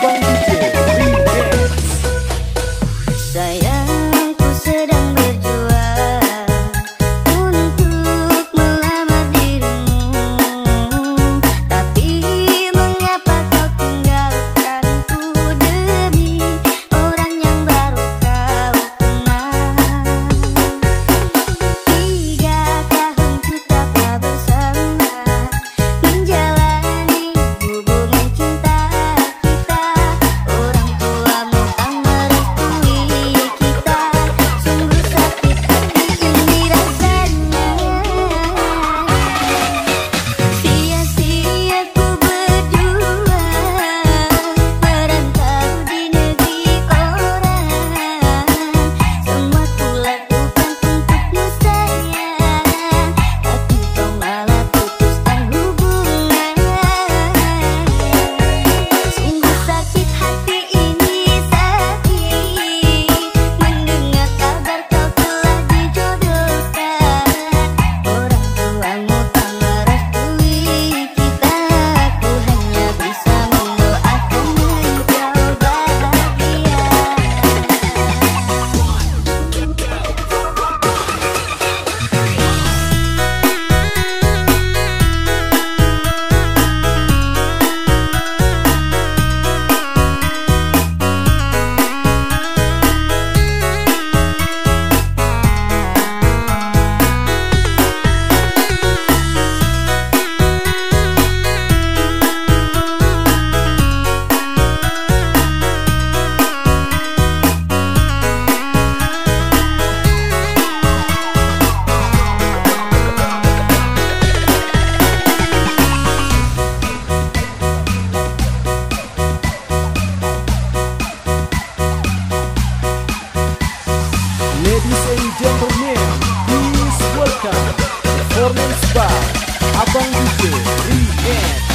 关注。Performance by Abang